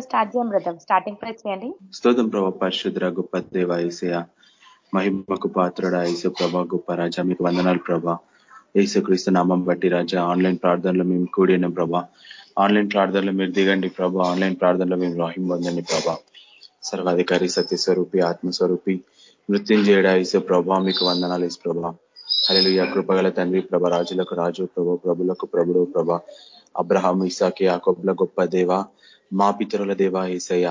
Start చేయం brother. Starting price చేయండి. స్తోత్రం ప్రభా పరిశుద్ర గొప్ప దేవ ఏసయ మహిమకు పాత్రుడ ఏసు ప్రభా గొప్ప రాజా. మీకు వందనాలు ప్రభా. క్రీస్తు నామం బట్టి రాజా ఆన్లైన్ ప్రార్థనలో మేము కూడిన ప్రభా. ఆన్లైన్ ప్రార్థనలో మీరు దిగండి ప్రభా. ఆన్లైన్ ప్రార్థనలో మేము రాహిం పొందండి ప్రభా. సర్వాధికారి సత్యస్వరూపి ఆత్మస్వరూపి నృత్యం చేయడా ఇసు ప్రభా మీకు వందనాలు ఇసు ప్రభా. అలెలు కృపగల తండ్రి ప్రభ రాజులకు రాజు ప్రభు ప్రభులకు ప్రభుడు ప్రభ. అబ్రహాం ఇసాకి కొబ్బల గొప్ప దేవ. మా పితరుల దేవా ఏసయ్య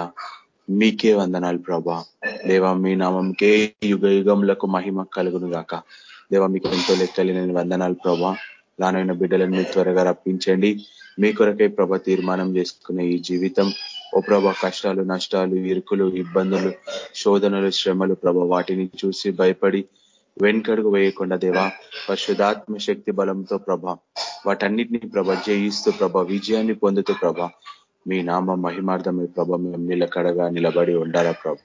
మీకే వందనాలు ప్రభా. దేవా మీ నామంకే యుగ యుగములకు మహిమ కలుగును గాక దేవా మీకు ఎంతో లెక్కలేని వందనాలు ప్రభా. రానైన బిడ్డలను మీరు త్వరగా రప్పించండి. మీ కొరకే ప్రభ తీర్మానం చేసుకునే ఈ జీవితం. ఓ ప్రభ కష్టాలు నష్టాలు ఇరుకులు ఇబ్బందులు శోధనలు శ్రమలు ప్రభ వాటిని చూసి భయపడి వెనుకడుగు వేయకుండా దేవా పరిశుధాత్మ శక్తి బలంతో ప్రభ వాటన్నిటిని ప్రభ జయిస్తూ ప్రభ విజయాన్ని పొందుతూ ప్రభ మీ నామ మహిమార్థమే ప్రభ. మేము నిలకడగా నిలబడి ఉండాలా ప్రభ.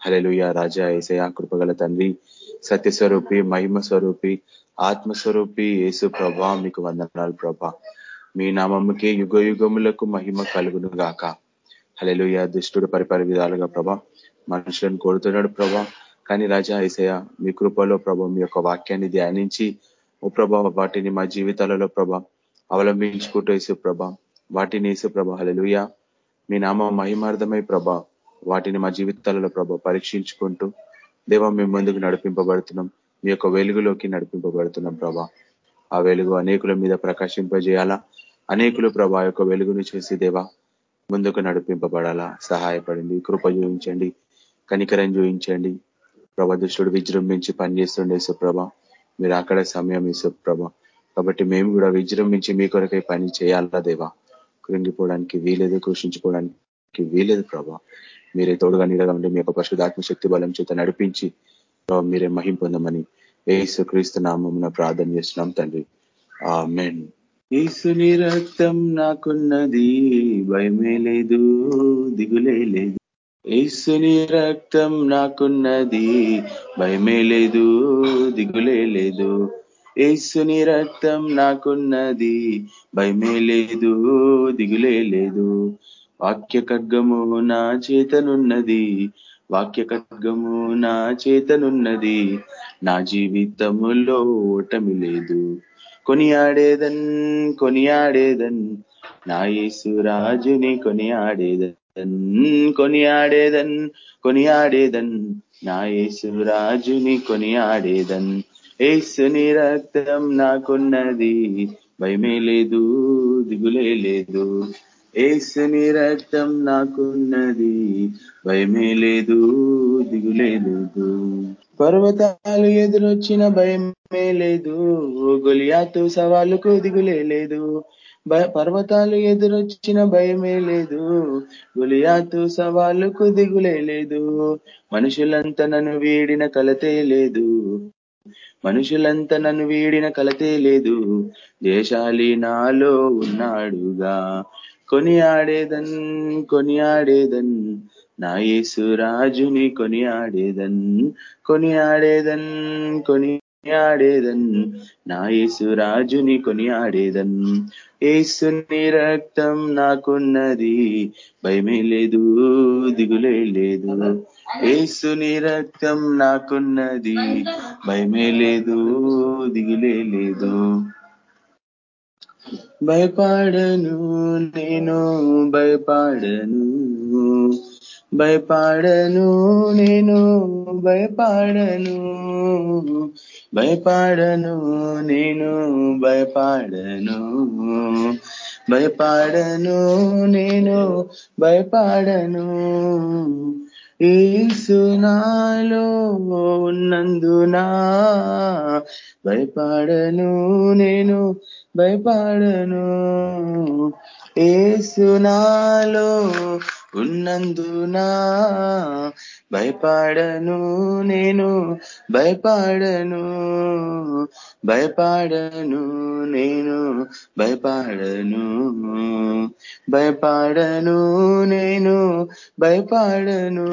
హలెలుయ రాజా ఏసయ కృపగల తండ్రి సత్యస్వరూపి మహిమ స్వరూపి ఆత్మస్వరూపి యేసు ప్రభ మీకు వందనాలు ప్రభ. మీ నామముకే యుగ యుగములకు మహిమ కలుగును గాక. హలెలుయ దుష్టుడు పరిపరి విధాలుగా ప్రభ మనుషులను కోరుతున్నాడు ప్రభ. కానీ రాజా ఏసయ మీ కృపలో ప్రభ మీ యొక్క వాక్యాన్ని ధ్యానించి ఓ ప్రభ వాటిని మా జీవితాలలో ప్రభ అవలంబించుకుంటూ వేసే ప్రభ వాటిని వేసే ప్రభ హలలుయ మీ నామ మహిమార్థమై ప్రభ వాటిని మా జీవితాలలో ప్రభ పరీక్షించుకుంటూ దేవ మేము ముందుకు నడిపింపబడుతున్నాం. మీ యొక్క వెలుగులోకి నడిపింపబడుతున్నాం ప్రభా. ఆ వెలుగు అనేకుల మీద ప్రకాశింపజేయాలా? అనేకులు ప్రభా యొక్క వెలుగును చూసి దేవా ముందుకు నడిపింపబడాలా? సహాయపడింది కృప చూపించండి కనికరం చూపించండి. ప్రభ దుష్టుడు విజృంభించి పనిచేస్తుండే సుప్రభ మీరు అక్కడ సమయం ఇసు ప్రభ. కాబట్టి మేము కూడా విజృంభించి మీ కొరకై పని చేయాలా దేవా? కృంగిపోవడానికి వీలేదు కృషించుకోవడానికి వీలేదు ప్రభా. మీరే తోడుగా నీడగా ఉండి మీ యొక్క పరిశుధాత్మ శక్తి బలం చేత నడిపించి మీరే మహిం పొందమని ఏసు క్రీస్తు నామం ప్రార్థన చేస్తున్నాం తండ్రి. ఆ మెన్ ఏసుని రక్తం నాకున్నది భయమే లేదు దిగులే లేదు. ఏసుని రక్తం నాకున్నది భయమే లేదు దిగులే లేదు. ఏసుని రక్తం నాకున్నది. భయమే లేదు దిగులే లేదు వాక్య ఖడ్గము నా చేతనున్నది. వాక్య ఖడ్గము నా చేతనున్నది. నా జీవితములో ఓటమి లేదు. కొనియాడేదన్ కొనియాడేదన్. నా యేసు రాజుని కొనియాడేదన్ కొనియాడేదన్ కొనియాడేదన్. నా యేసు రాజుని కొనియాడేదన్. ఏసుని రక్తం నాకున్నది. భయమే లేదు దిగులే లేదు. ఏసుని రక్తం నాకున్నది. భయమే లేదు దిగులే లేదు. పర్వతాలు ఎదురొచ్చిన భయమే లేదు. గొలియాతు సవాలుకు దిగులే లేదు. పర్వతాలు ఎదురొచ్చిన భయమే లేదు. గులియాతు సవాలుకు దిగులే లేదు. మనుషులంతా నన్ను వీడిన కలతే లేదు. మనుషులంతా నన్ను వీడిన కలతే లేదు. దేశాలి నాలో ఉన్నాడుగా. కొని ఆడేదన్ కొని ఆడేదన్ నా యేసు రాజుని కొని ఆడేదన్ కొని ఆడేదన్ నా యేసు రాజుని కొని ఆడేదన్ ఏసుని రక్తం నాకున్నది భయమే లేదు దిగులే లేదు ఏసుని రక్తం నాకున్నది భయమే లేదు దిగులే లేదు భయపాడను నేను భయపాడను. భయపాడను నేను భయపాడను. భయపాడను నేను భయపాడను. భయపాడను నేను భయపాడను. ఈసునాలో ఉన్నందునా? భయపాడను నేను భయపాడను. ఏసునాలో ఉన్నందునా? భయపాడను నేను భయపాడను భయపాడను నేను భయపాడను భయపాడను నేను భయపాడను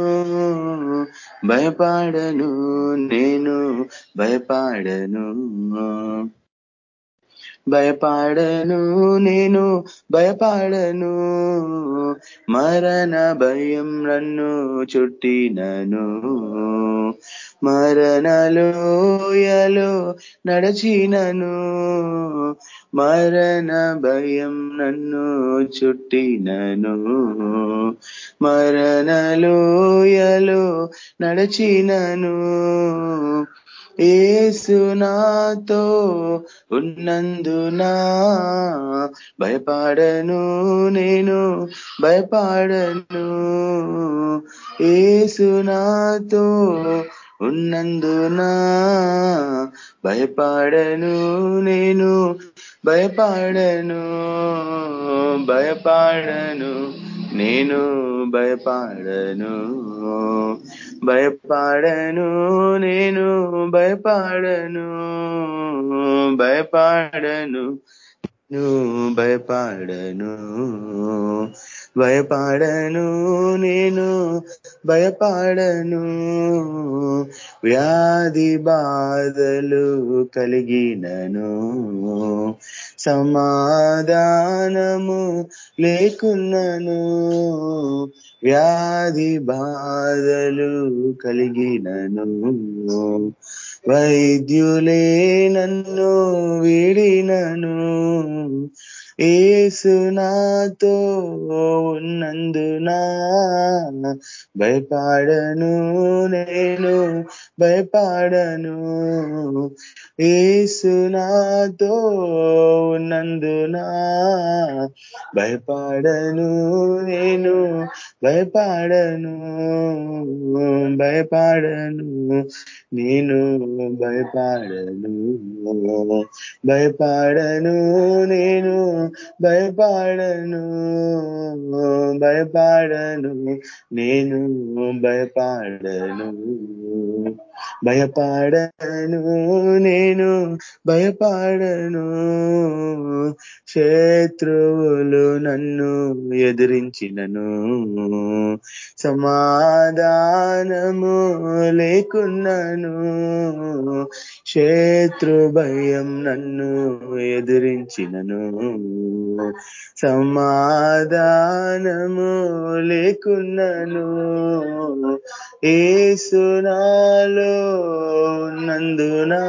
భయపాడను నేను భయపాడను. భయపాడను నేను భయపాడను. మరణ భయం నన్ను చుట్టినను. మరణలోయలో నడచినను. మరణ భయం నన్ను చుట్టినను. మరణలోయలో నడచినను. ఏసు నాతో ఉన్నందున? భయపాడను నేను భయపాడను. ఏసు నాతో ఉన్నందున? భయపాడను నేను భయపాడను. భయపాడను నేను భయపాడను. భయపాడను నేను భయపాడను భయపాడను. భయపడను భయపాడను నేను భయపాడను. వ్యాధి బాధలు కలిగినను సమాధానము లేకున్నను. వ్యాధి బాధలు కలిగినను వైద్యులే నన్ను వీడినను. ఏసు నాతో ఉన్నందున? భయపాడను నేను భయపాడను. ఏసు నాతో ఉన్నందున? భయపాడను నేను భయపాడను భయపాడను. నేను భయపాడను భయపాడను నేను. భయపాడను భయపడను నేను భయపడను భయపాడను నేను భయపాడను. శత్రువులు నన్ను ఎదిరించినను సమాధానము లేకున్నను. శత్రు భయం నన్ను ఎదిరించినను. సమాధానము లేకున్నను. ఏసునాలో నందునా.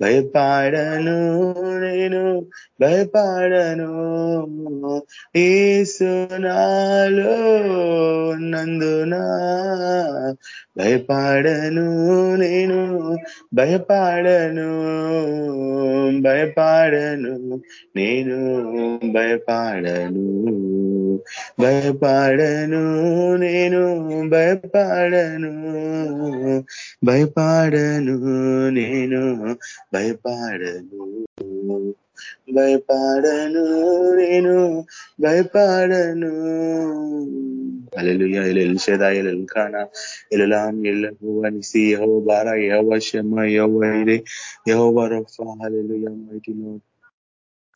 భయపాడను నేను భయపాడను. ఏసునాలో నందునా. భయపాడను నేను భయపాడను భయపాడను. నేను భయపాడను భయపాడను నేను భయపాడను భయపాడను నేను భయపాడను భయపాడను నేను భయపాడను అలెలుయ ఎలుసేదా ఎలుకానా ఎలులాం ఎల్లను అనిసి యహో బారా యహో శమ యహో ఇరే యహో వరఫా hallelujah mighty Lord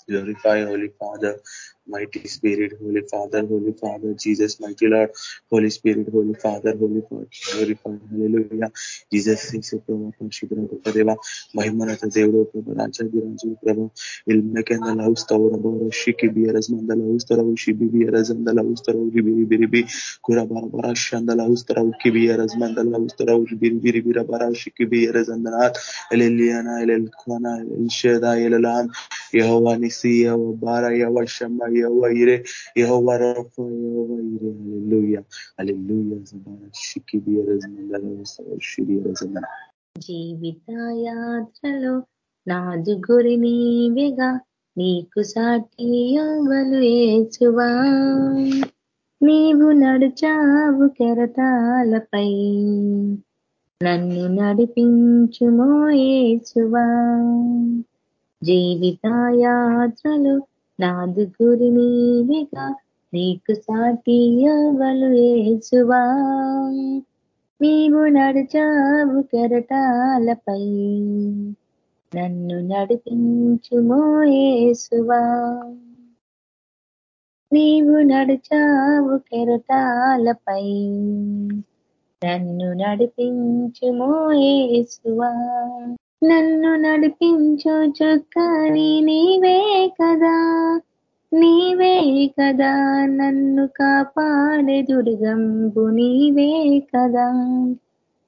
Glorify, Holy Father, mighty spirit, Holy Father, Holy Father, Jesus, mighty Lord, Holy Spirit, Holy Father, Holy Father, Holy Father, Hallelujah, Jesus, Suprema, Parshidra, Deva, Mahimanata, Devro, Prabha, Raja, Diraju, Prabha, Ilmekenda, Laustav, Rabba, Shiki, Biaras, Mandala, Ustarav, Shibi, Biaras, and the Laustav, Ribiri, Biribi, Kurabara, Barashanda, Laustav, Kibiaras, Mandala, Ustarav, Ribiri, Biribi, Rabara, Shiki, Biaras, and the Rat, Eleliana, El Kwana, El Sheda, El Alam, Yehovah, Nisi, Yehovah, Bara, Yehovah, Shema, యెహోవా నాదు గురి నీవేగా నీకు సాటి ఎవరు ఏచువా నీవు నడుచావు కెరతాలపై నన్ను నడిపించుమో ఏచువా జీవిత యాత్రలో నాదు గురి నీవేగా నీకు సాటి ఎవలు ఏచువా నీవు నడిచావు కెరటాలపై నన్ను నడిపించుమో ఏసువా. నీవు నడిచావు కెరటాలపై నన్ను నడిపించుమో ఏసువా. నన్ను నడిపించు చుక్కని నీవే కదా నీవే కదా. నన్ను కాపాడే దుర్గంబు నీవే కదా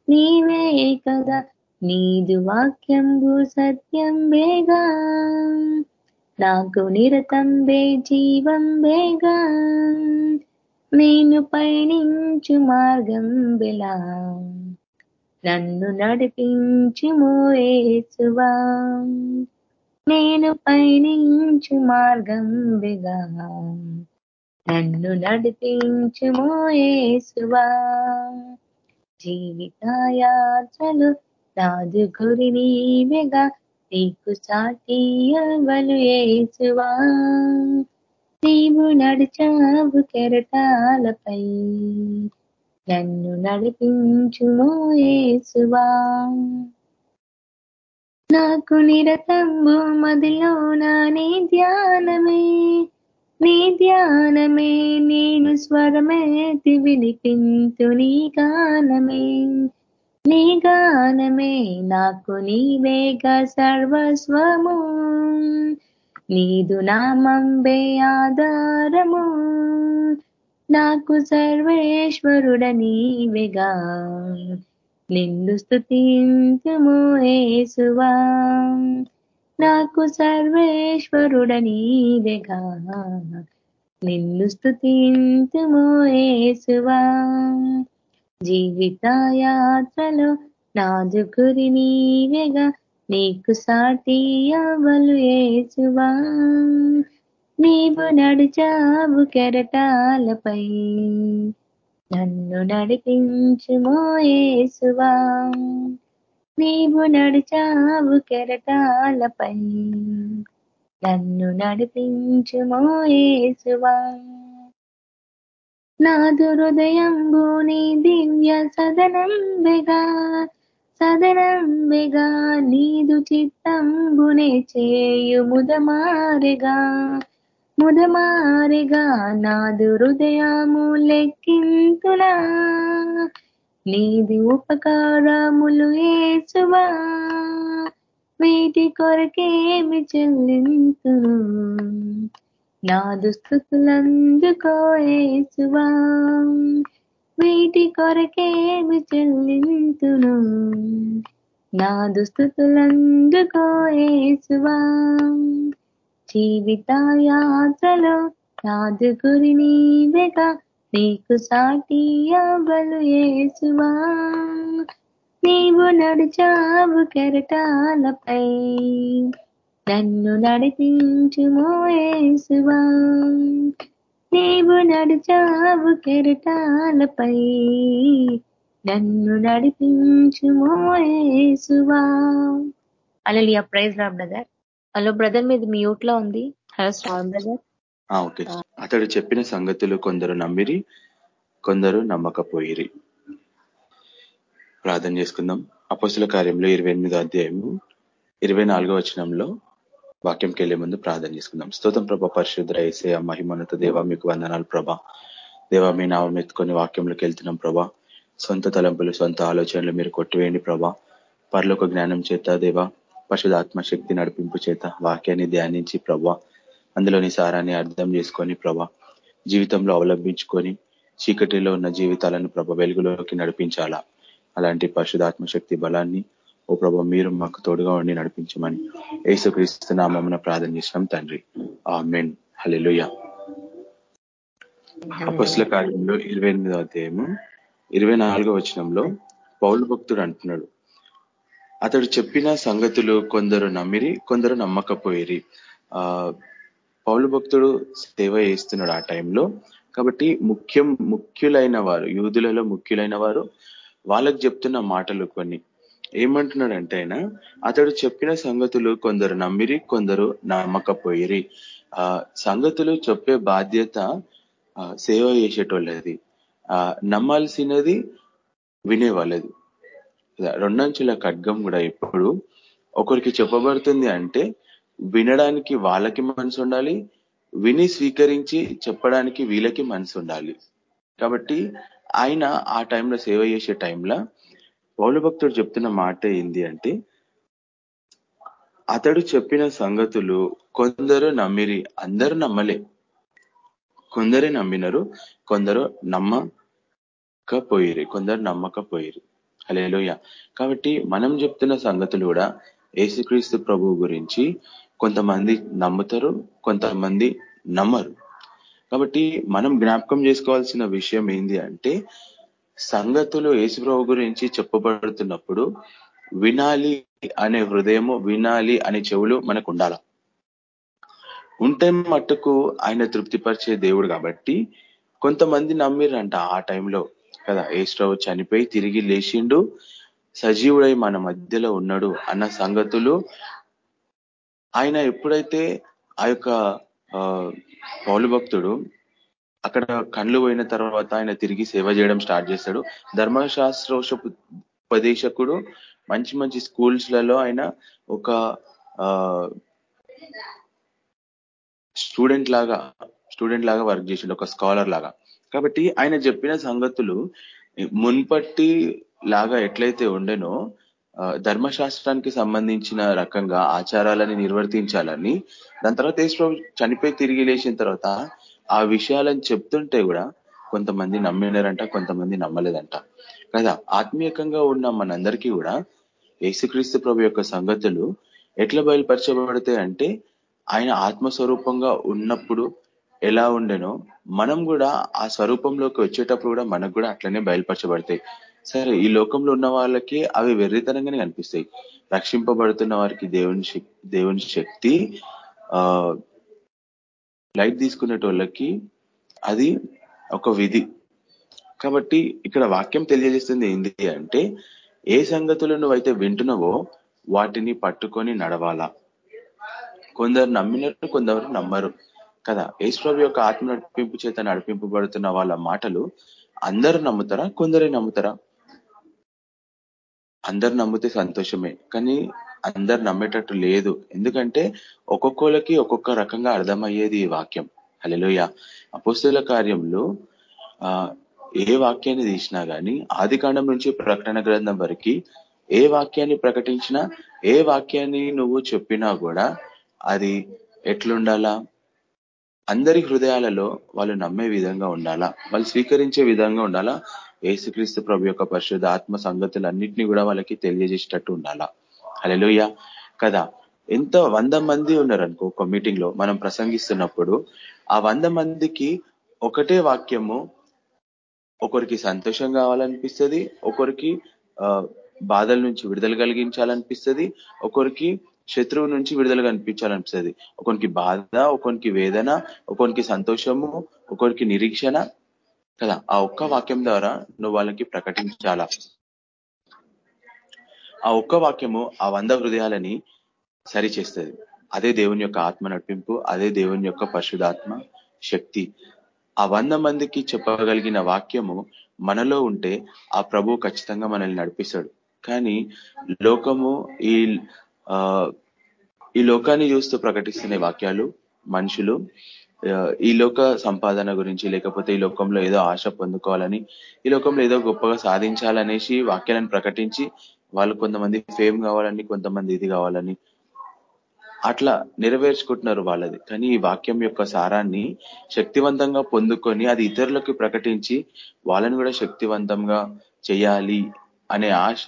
నీవే కదా. నీదు వాక్యంబు సత్యం బేగా నాకు నిరతం బే జీవం బేగా నేను పయనించు మార్గం బెలా నన్ను నడిపించుము ఏసువా నేను పయనించు మార్గం బెగా నన్ను నడిపించుము ఏసువా జీవితాయాత్రలు నాదు గురి నీవిగా. నీకు సాటి ఎవలు ఏసువా నీవు నడిచావు కెరటాలపై. నన్ను నడిపించుము ఏసువా నాకు నిరతంబు మదిలో నా నీ ధ్యానమే. నీ ధ్యానమే నేను స్వరమేతి వినిపింతు నీ గానమే. నీ గానమే నాకు నీవేగా సర్వస్వము. నీదు నామంబే ఆధారము. నాకు సర్వేశ్వరుడ నీవేగా నిన్ను స్థుతింతుము ఏసువా. నాకు సర్వేశ్వరుడ నీవేగా నిన్ను స్థుతింతుము ఏసువా. జీవితయాత్రలో నాదుకురి గురి నీకు సాటి అవలు ఏసువా. నీవు నడిచావు కెరటాలపై. నన్ను నడిపించుమోయేసువా నీవు నడిచావు కెరటాలపై. నన్ను నడిపించుమోయేసువా నాదు హృదయంబు నీ దివ్య సదనంబెగా సదనంబెగా నీదు చిత్తంబునే చేయుముదమారెగా. ముదమారిగా నాదు హృదయము లెక్కింతునా? నీది ఉపకారములు ఏసువా? వీటి కొరకేమి చెల్లింతును? నాదు స్థుతులందుకో ఏసువా? వీటి కొరకేమి చెల్లింతును? నా స్థుతులందుకో ఏసువా? జీవితాయాత్రలో నాదు గురి నీవెగా నీకు సాటి అవలు ఏసువా. నీవు నడిచావు కెరటాలపై నన్ను నడిపించుమో ఏసువా. నీవు నడిచావు కెరటాలపై నన్ను నడిపించుమో ఏసువా. అలలియా ప్రైజ్ రా బ్రదర్. హలో బ్రదర్ మీది మ్యూట్లో ఉంది? Hello star brother. ఓకే. అతడు చెప్పిన సంగతులు కొందరు నమ్మిరి కొందరు నమ్మకపోయిరి. ప్రార్థన చేసుకుందాం. అపోసుల కార్యంలో ఇరవై ఎనిమిదో అధ్యాయము ఇరవై నాలుగో వచనంలో వాక్యంకి వెళ్ళే ముందు ప్రార్థన చేసుకుందాం. స్తోత్రం ప్రభ పరిశుద్ధ ఏసే మహిమనత దేవ మీకు వందనాలు ప్రభా. దేవ మీ నామం ఎత్తుకొని వాక్యంలోకి వెళ్తున్నాం ప్రభా. సొంత తలంపులు సొంత ఆలోచనలు మీరు కొట్టివేయండి ప్రభా. పర్లోక జ్ఞానం చేత దేవ పరిశుధాత్మ శక్తి నడిపింపు చేత వాక్యాన్ని ధ్యానించి ప్రభా అందులోని సారాన్ని అర్థం చేసుకొని ప్రభా జీవితంలో అవలంబించుకొని చీకటిలో ఉన్న జీవితాలను ప్రభ వెలుగులోకి నడిపించాలా? అలాంటి పరిశుధాత్మ శక్తి బలాన్ని ఓ ప్రభ మీరు మాకు తోడుగా ఉండి నడిపించమని ఏసుక్రీస్తు నామమున ప్రార్థన చేసినాం తండ్రి. ఆ మెన్ హలెలుయ అపస్ల కార్యంలో ఇరవై ఎనిమిదో అధ్యాయము ఇరవై నాలుగో వచనంలో పౌలు భక్తుడు అంటున్నాడు అతడు చెప్పిన సంగతులు కొందరు నమ్మిరి కొందరు నమ్మకపోయిరి. ఆ పౌలు భక్తుడు సేవ చేస్తున్నాడు ఆ టైంలో. కాబట్టి ముఖ్యం ముఖ్యులైన వారు యూదులలో ముఖ్యులైన వారు వాళ్ళకు చెప్తున్న మాటలు కొన్ని. ఏమంటున్నాడంటే ఆయన అతడు చెప్పిన సంగతులు కొందరు నమ్మిరి కొందరు నమ్మకపోయిరి. ఆ సంగతులు చెప్పే బాధ్యత సేవ చేసేటోళ్ళది. ఆ నమ్మాల్సినది వినేవాళ్ళది. రెండంచుల ఖడ్గం కూడా ఇప్పుడు ఒకరికి చెప్పబడుతుంది అంటే వినడానికి వాళ్ళకి మనసు ఉండాలి విని స్వీకరించి చెప్పడానికి వీళ్ళకి మనసు ఉండాలి. కాబట్టి ఆయన ఆ టైంలో సేవ చేసే టైంలో పౌలు భక్తుడు చెప్తున్న మాట ఏంది అంటే అతడు చెప్పిన సంగతులు కొందరు నమ్మిరి అందరూ నమ్మలే. కొందరే నమ్మినారు కొందరు నమ్మకపోయిరి కొందరు నమ్మకపోయిరి. హలేలోయ కాబట్టి మనం చెప్తున్న సంగతులు కూడా ఏసుక్రీస్తు ప్రభు గురించి కొంతమంది నమ్ముతారు కొంతమంది నమ్మరు. కాబట్టి మనం జ్ఞాపకం చేసుకోవాల్సిన విషయం ఏంది అంటే సంగతులు యేసుప్రభు గురించి చెప్పబడుతున్నప్పుడు వినాలి అనే హృదయము వినాలి అనే చెవులు మనకు ఉండాల ఉంటే మట్టుకు ఆయన తృప్తిపరిచే దేవుడు కాబట్టి కొంతమంది నమ్మిరంట ఆ టైంలో. కదా ఏస్ట్రవ్ చనిపోయి తిరిగి లేచిండు. సజీవుడై మన మధ్యలో ఉన్నాడు అన్న సంగతులు. ఆయన ఎప్పుడైతే ఆ యొక్క పౌలు భక్తుడు అక్కడ కళ్ళు పోయిన తర్వాత ఆయన తిరిగి సేవ చేయడం స్టార్ట్ చేస్తాడు. ధర్మశాస్త్రోష ఉపదేశకుడు మంచి మంచి స్కూల్స్లలో ఆయన ఒక స్టూడెంట్ లాగా స్టూడెంట్ లాగా వర్క్ చేసిండు ఒక స్కాలర్ లాగా. కాబట్టి ఆయన చెప్పిన సంగతులు మున్పట్టి లాగా ఎట్లయితే ఉండెనో ధర్మశాస్త్రానికి సంబంధించిన రకంగా ఆచారాలని నిర్వర్తించాలని దాని తర్వాత చనిపోయి తిరిగి లేచిన తర్వాత ఆ విషయాలను చెప్తుంటే కూడా కొంతమంది నమ్మినారంట కొంతమంది నమ్మలేదంట. కదా ఆత్మీయకంగా ఉన్న మనందరికీ కూడా యేసుక్రీస్తు ప్రభు యొక్క సంగతులు ఎట్లా బయలుపరచబడతాయి అంటే ఆయన ఆత్మస్వరూపంగా ఉన్నప్పుడు ఎలా ఉండెనో మనం కూడా ఆ స్వరూపంలోకి వచ్చేటప్పుడు కూడా మనకు కూడా అట్లనే బయలుపరచబడతాయి. సరే ఈ లోకంలో ఉన్న వాళ్ళకి అవి వెర్రితనంగానే కనిపిస్తాయి. రక్షింపబడుతున్న వారికి దేవుని దేవుని శక్తి ఆ లైట్ తీసుకునేటోళ్ళకి అది ఒక విధి. కాబట్టి ఇక్కడ వాక్యం తెలియజేస్తుంది ఏంటి అంటే ఏ సంగతులు నువ్వైతే వింటున్నావో వాటిని పట్టుకొని నడవాలా. కొందరు నమ్మినట్టు కొందరు నమ్మరు. కదా ఏశ్వరు యొక్క ఆత్మ నడిపింపు చేత నడిపింపబడుతున్న వాళ్ళ మాటలు అందరూ నమ్ముతారా? కొందరే నమ్ముతారా? అందరు నమ్మితే సంతోషమే కానీ అందరు నమ్మేటట్టు లేదు. ఎందుకంటే ఒక్కొక్కరికి ఒక్కొక్క రకంగా అర్థమయ్యేది ఈ వాక్యం. హలోయ అపుస్తుల కార్యంలో ఏ వాక్యాన్ని తీసినా కానీ ఆది నుంచి ప్రకటన గ్రంథం వరకు ఏ వాక్యాన్ని ప్రకటించినా ఏ వాక్యాన్ని నువ్వు చెప్పినా కూడా అది ఎట్లుండాలా? అందరి హృదయాలలో వాళ్ళు నమ్మే విధంగా ఉండాలా? వాళ్ళు స్వీకరించే విధంగా ఉండాలా? ఏసుక్రీస్తు ప్రభు యొక్క పరిశుద్ధ ఆత్మ సంగతులన్నింటినీ కూడా వాళ్ళకి తెలియజేసేటట్టు ఉండాలా? అలెలుయ్య కదా ఎంత వంద మంది ఉన్నారు అనుకో ఒక మీటింగ్లో మనం ప్రసంగిస్తున్నప్పుడు ఆ వంద మందికి ఒకటే వాక్యము ఒకరికి సంతోషం కావాలనిపిస్తుంది ఒకరికి బాధల నుంచి విడుదల కలిగించాలనిపిస్తుంది ఒకరికి శత్రువు నుంచి విడుదల కనిపించాలనిపిస్తుంది. ఒకరికి బాధ ఒకరికి వేదన ఒకరికి సంతోషము ఒకరికి నిరీక్షణ. కదా ఆ ఒక్క వాక్యం ద్వారా నువ్వు వాళ్ళకి ప్రకటించాలా? ఆ ఒక్క వాక్యము ఆ వంద హృదయాలని సరిచేస్తుంది. అదే దేవుని యొక్క ఆత్మ నడిపింపు అదే దేవుని యొక్క పరిశుధాత్మ శక్తి. ఆ వంద మందికి చెప్పగలిగిన వాక్యము మనలో ఉంటే ఆ ప్రభు ఖచ్చితంగా మనల్ని నడిపిస్తాడు. కానీ లోకము ఈ ఈ లోకాన్ని చూస్తూ ప్రకటిస్తున్న వాక్యాలు మనుషులు ఈ లోక సంపాదన గురించి లేకపోతే ఈ లోకంలో ఏదో ఆశ పొందుకోవాలని ఈ లోకంలో ఏదో గొప్పగా సాధించాలనేసి వాక్యాలను ప్రకటించి వాళ్ళు కొంతమంది ఫేమ్ కావాలని కొంతమంది ఇది కావాలని అట్లా నెరవేర్చుకుంటున్నారు వాళ్ళది. కానీ ఈ వాక్యం యొక్క సారాన్ని శక్తివంతంగా పొందుకొని అది ఇతరులకు ప్రకటించి వాళ్ళని కూడా శక్తివంతంగా చేయాలి అనే ఆశ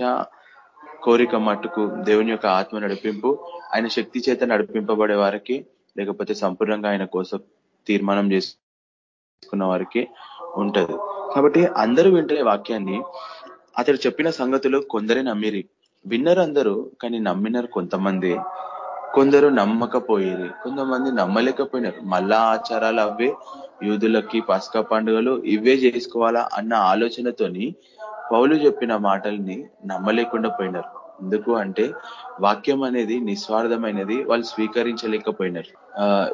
కోరిక మట్టుకు దేవుని యొక్క ఆత్మ నడిపింపు ఆయన శక్తి చేత నడిపింపబడే వారికి లేకపోతే సంపూర్ణంగా ఆయన కోసం తీర్మానం చేసుకున్న వారికి ఉంటది. కాబట్టి అందరూ వింటనే వాక్యాన్ని అతడు చెప్పిన సంగతులు కొందరే నమ్మిరి. విన్నరు అందరూ కానీ నమ్మినారు కొంతమంది. కొందరు నమ్మకపోయేది కొంతమంది నమ్మలేకపోయినారు. మళ్ళా ఆచారాలు అవే యూదులకి పసక పండుగలు ఇవే చేసుకోవాలా అన్న ఆలోచనతోని పౌలు చెప్పిన మాటల్ని నమ్మలేకుండా పోయినారు. ఎందుకు అంటే వాక్యం అనేది నిస్వార్థమైనది వాళ్ళు స్వీకరించలేకపోయినారు.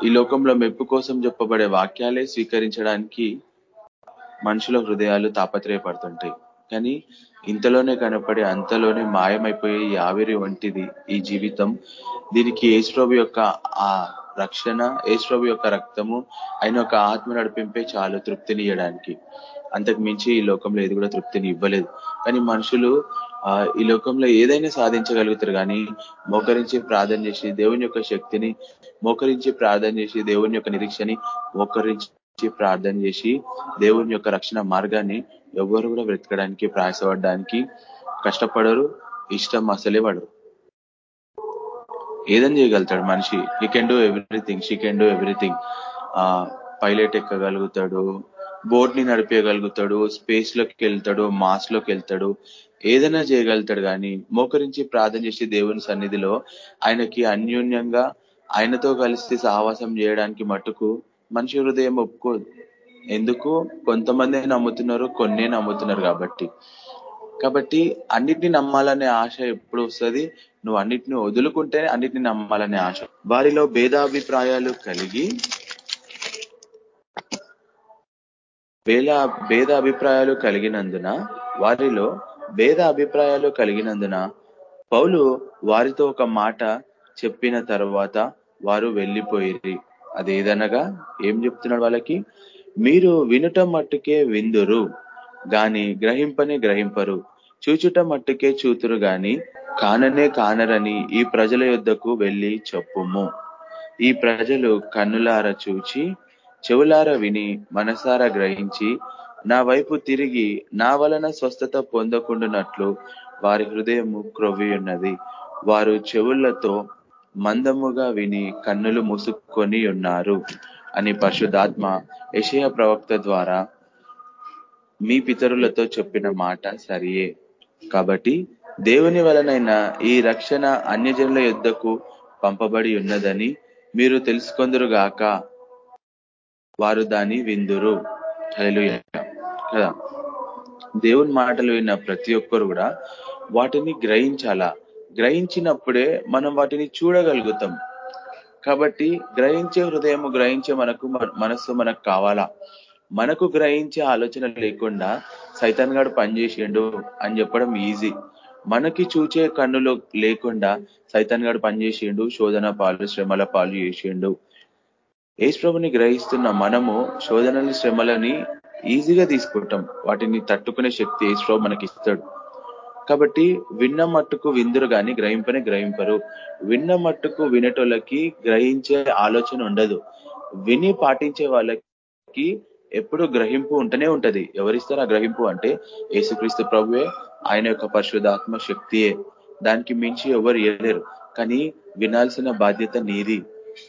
ఈ లోకంలో మెప్పు కోసం చెప్పబడే వాక్యాలే స్వీకరించడానికి మనుషుల హృదయాలు తాపత్రయపడుతుంటాయి. కానీ ఇంతలోనే కనపడి అంతలోనే మాయమైపోయే ఆవిరి వంటిది ఈ జీవితం. దీనికి ఏశ్రోబు యొక్క ఆ రక్షణ ఏశ్రోబు యొక్క రక్తము ఆయన ఒక ఆత్మ నడిపింపే చాలు తృప్తినియడానికి అంతకు మించి ఈ లోకంలో ఏది కూడా తృప్తిని ఇవ్వలేదు. కానీ మనుషులు ఈ లోకంలో ఏదైనా సాధించగలుగుతారు కానీ మోకరించి ప్రార్థన చేసి దేవుని యొక్క శక్తిని మోకరించి ప్రార్థన చేసి దేవుని యొక్క నిరీక్షని మోకరించి ప్రార్థన చేసి దేవుని యొక్క రక్షణ మార్గాన్ని ఎవరు కూడా వెతకడానికి ప్రయాసపడడానికి కష్టపడరు ఇష్టం అసలే పడరు. ఏదని చేయగలుగుతాడు మనిషి. He can do everything she can do everything pilot ఎక్కగలుగుతాడు? బోట్ని నడిపేయగలుగుతాడు స్పేస్లోకి వెళ్తాడు మాస్లోకి వెళ్తాడు ఏదైనా చేయగలుగుతాడు కానీ మోకరించి ప్రార్థన చేసి దేవుని సన్నిధిలో ఆయనకి అన్యోన్యంగా ఆయనతో కలిసి సహవాసం చేయడానికి మటుకు మనిషి హృదయం ఒప్పుకోదు ఎందుకు? కొంతమంది నమ్ముతున్నారు కొన్నే నమ్ముతున్నారు కాబట్టి. కాబట్టి అన్నిటిని నమ్మాలనే ఆశ ఎప్పుడు వస్తుంది? నువ్వు అన్నిటిని వదులుకుంటేనే అన్నిటిని నమ్మాలనే ఆశ. వారిలో భేదాభిప్రాయాలు కలిగి భేద భేద అభిప్రాయాలు కలిగినందున వారిలో భేద అభిప్రాయాలు కలిగినందున పౌలు వారితో ఒక మాట చెప్పిన తర్వాత వారు వెళ్ళిపోయి అదేదనగా ఏం చెప్తున్నాడు వాళ్ళకి? మీరు వినుట మట్టుకే విందురు గాని గ్రహింపని గ్రహింపరు. చూచుట మట్టుకే చూతురు గాని కాననే కానరని ఈ ప్రజల యుద్ధకు వెళ్ళి చెప్పుము. ఈ ప్రజలు కన్నులార చూచి చెవులార విని మనసార గ్రహించి నా వైపు తిరిగి నా వలన స్వస్థత పొందకుండానట్లు వారి హృదయము క్రొవ్వియున్నది. వారు చెవులతో మందముగా విని కన్నులు మూసుకొని ఉన్నారు అని పరిశుధాత్మ యషయ ప్రవక్త ద్వారా మీ పితరులతో చెప్పిన మాట సరియే. కాబట్టి దేవుని వలనైనా ఈ రక్షణ అన్యజనుల యుద్ధకు పంపబడి ఉన్నదని మీరు తెలుసుకొందరుగాక. వారు దాన్ని విందురు. కదా? దేవుని మాటలు విన్న ప్రతి ఒక్కరు కూడా వాటిని గ్రహించాలా? గ్రహించినప్పుడే మనం వాటిని చూడగలుగుతాం. కాబట్టి గ్రహించే హృదయం గ్రహించే మనకు మనస్సు మనకు కావాలా? మనకు గ్రహించే ఆలోచన లేకుండా సైతాన్ గాడు పనిచేసిండు అని చెప్పడం ఈజీ. మనకి చూచే కన్నులు లేకుండా సైతాన్ గాడు పనిచేసిండు శోధన పాలు శ్రమల పాలు చేసిండు. ప్రభుని గ్రహిస్తున్న మనము శోధనల శ్రమలని ఈజీగా తీసుకుంటాం. వాటిని తట్టుకునే శక్తి ఏసుప్రభు మనకి ఇస్తాడు కాబట్టి విన్న మట్టుకు విందురు కానీ గ్రహింపనే గ్రహింపరు. విన్న మట్టుకు వినేటోళ్ళకి గ్రహించే ఆలోచన ఉండదు. విని పాటించే వాళ్ళకి ఎప్పుడు గ్రహింపు ఉంటనే ఉంటది. ఎవరిస్తారు ఆ గ్రహింపు అంటే యేసుక్రీస్తు ప్రభువే. ఆయన యొక్క పరిశుధాత్మ శక్తియే. దానికి మించి ఎవరు ఇవ్వలేరు కానీ వినాల్సిన బాధ్యత నీది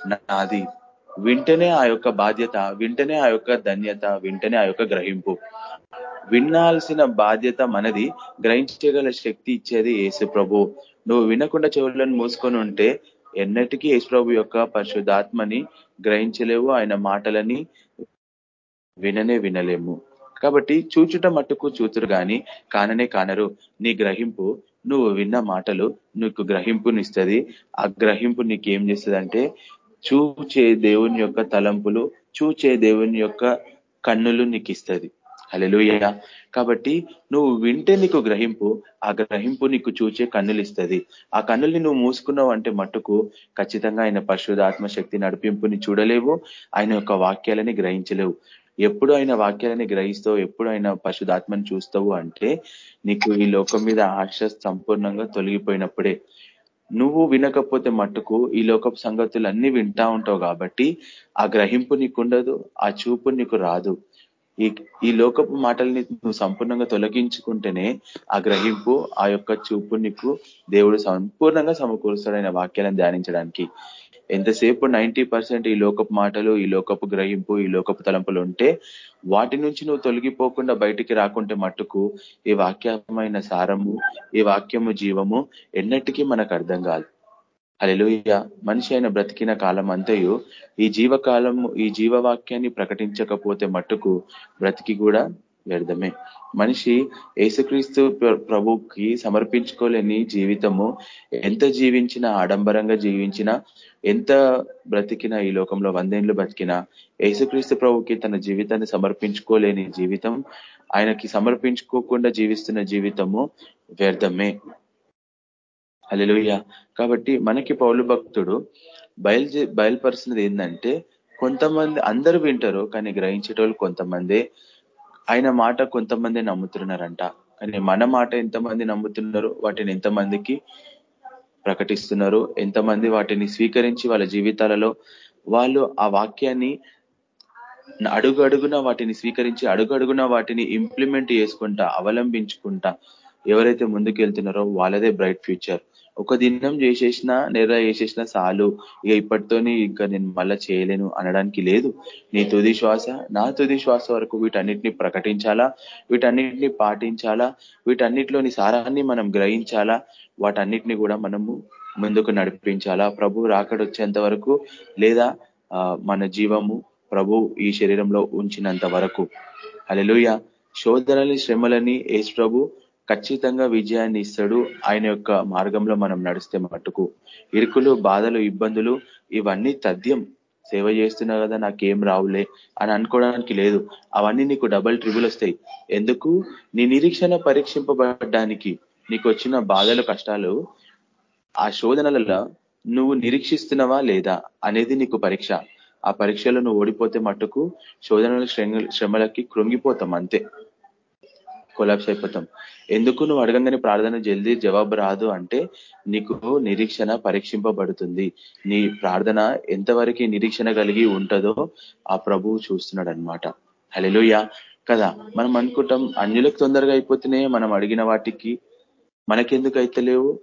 నాది. వింటనే ఆ యొక్క బాధ్యత వింటనే ఆ యొక్క ధన్యత వింటనే ఆ యొక్క గ్రహింపు. వినాల్సిన బాధ్యత మనది గ్రహించగల శక్తి ఇచ్చేది యేసు ప్రభు. నువ్వు వినకుండా చెవులను మూసుకొని ఉంటే ఎన్నటికీ యేసు ప్రభు యొక్క పరిశుద్ధాత్మని గ్రహించలేవు ఆయన మాటలని విననే వినలేము. కాబట్టి చూచుట మట్టుకు చూతురు గాని కాననే కానరు. నీ గ్రహింపు నువ్వు విన్న మాటలు నీకు గ్రహింపునిస్తుంది. ఆ గ్రహింపు నీకు ఏం చేస్తుంది చూచే దేవుని యొక్క తలంపులు చూచే దేవుని యొక్క కన్నులు నీకు ఇస్తుంది హలెలుయ కాబట్టి నువ్వు వింటే నీకు గ్రహింపు ఆ గ్రహింపు నీకు చూచే కన్నులు ఇస్తుంది ఆ కన్నుల్ని నువ్వు మూసుకున్నావు అంటే మట్టుకు ఖచ్చితంగా ఆయన పరిశుధాత్మ శక్తి నడిపింపుని చూడలేవు ఆయన యొక్క వాక్యాలని గ్రహించలేవు. ఎప్పుడు ఆయన వాక్యాలని గ్రహిస్తావు ఎప్పుడు ఆయన పరిశుధాత్మని చూస్తావు అంటే నీకు ఈ లోకం మీద ఆశ సంపూర్ణంగా తొలగిపోయినప్పుడే. నువ్వు వినకపోతే మట్టుకు ఈ లోకపు సంగతులు అన్ని వింటా ఉంటావు కాబట్టి ఆ గ్రహింపు నీకుండదు ఆ చూపు నీకు రాదు. ఈ ఈ లోకపు మాటల్ని నువ్వు సంపూర్ణంగా తొలగించుకుంటేనే ఆ గ్రహింపు ఆ యొక్క చూపు నీకు దేవుడు సంపూర్ణంగా సమకూరుస్తాడైన వాక్యాలను ధ్యానించడానికి. ఎంతసేపు నైంటీ ఈ లోకపు మాటలు ఈ లోకపు గ్రహింపు ఈ లోకపు తలంపులు ఉంటే వాటి నుంచి నువ్వు తొలగిపోకుండా బయటికి రాకుంటే మట్టుకు ఈ వాక్యమైన సారము ఈ వాక్యము జీవము ఎన్నటికీ మనకు అర్థం కాదు. అలెలుయ్య మనిషి అయిన బ్రతికిన కాలం అంతయు ఈ జీవకాలము ఈ జీవవాక్యాన్ని ప్రకటించకపోతే మట్టుకు బ్రతికి కూడా వ్యర్థమే. మనిషి యేసుక్రీస్తు ప్రభుకి సమర్పించుకోలేని జీవితము ఎంత జీవించినా ఆడంబరంగా జీవించినా ఎంత బ్రతికినా ఈ లోకంలో వందేండ్లు బతికినా యేసుక్రీస్తు ప్రభుకి తన జీవితాన్ని సమర్పించుకోలేని జీవితం ఆయనకి సమర్పించుకోకుండా జీవిస్తున్న జీవితము వ్యర్థమే. అలెలుయ్య కాబట్టి మనకి పౌలు భక్తుడు బయలు బయలుపరిచినది ఏంటంటే కొంతమంది అందరూ వింటారు కానీ గ్రహించేటోళ్ళు కొంతమంది ఆయన మాట కొంతమంది నమ్ముతున్నారంట. కానీ మన మాట ఎంతమంది నమ్ముతున్నారు? వాటిని ఎంతమందికి ప్రకటిస్తున్నారు? ఎంతమంది వాటిని స్వీకరించి వాళ్ళ జీవితాలలో వాళ్ళు ఆ వాక్యాన్ని అడుగు అడుగున వాటిని స్వీకరించి అడుగు అడుగున వాటిని ఇంప్లిమెంట్ చేసుకుంటా అవలంబించుకుంటా ఎవరైతే ముందుకు వెళ్తున్నారో వాళ్ళదే బ్రైట్ ఫ్యూచర్ ఒక దినం చేసేసిన నెర్ర చేసేసిన చాలు. ఇక ఇప్పటితోని ఇంకా నేను మళ్ళా చేయలేను అనడానికి లేదు. నీ తుది శ్వాస నా తుది శ్వాస వరకు వీటన్నిటిని ప్రకటించాలా? వీటన్నిటిని పాటించాలా? వీటన్నిటిలోని సారాన్ని మనం గ్రహించాలా? వాటన్నిటిని కూడా మనము ముందుకు నడిపించాలా? ప్రభు రాకడొచ్చేంత వరకు లేదా మన జీవము ప్రభు ఈ శరీరంలో ఉంచినంత వరకు. అలెలుయ శోధనని శ్రమలని ఏసు ప్రభు ఖచ్చితంగా విజయాన్ని ఇస్తాడు. ఆయన యొక్క మార్గంలో మనం నడిస్తే మట్టుకు ఇరుకులు బాధలు ఇబ్బందులు ఇవన్నీ తథ్యం. సేవ చేస్తున్నా కదా నాకేం రావులే అని అనుకోవడానికి లేదు. అవన్నీ నీకు డబల్ ట్రిబుల్ వస్తాయి. ఎందుకు? నీ నిరీక్షణ పరీక్షింపబడడానికి నీకు వచ్చిన బాధలు కష్టాలు ఆ శోధనలలో నువ్వు నిరీక్షిస్తున్నావా లేదా అనేది నీకు పరీక్ష. ఆ పరీక్షలో నువ్వు ఓడిపోతే మట్టుకు శోధనల శ్రమలకి కృంగిపోతాం అంతే. కొలాప్స్ అయిపోతాం. ఎందుకు నువ్వు అడగంగానే ప్రార్థన జల్దీ జవాబు రాదు అంటే నీకు నిరీక్షణ పరీక్షింపబడుతుంది. నీ ప్రార్థన ఎంతవరకు నిరీక్షణ కలిగి ఉంటుందో ఆ ప్రభువు చూస్తున్నాడు అనమాట హలెలుయా కదా మనం అనుకుంటాం అన్యులకు తొందరగా అయిపోతున్నాయి మనం అడిగిన వాటికి మనకెందుకు అయితలేవు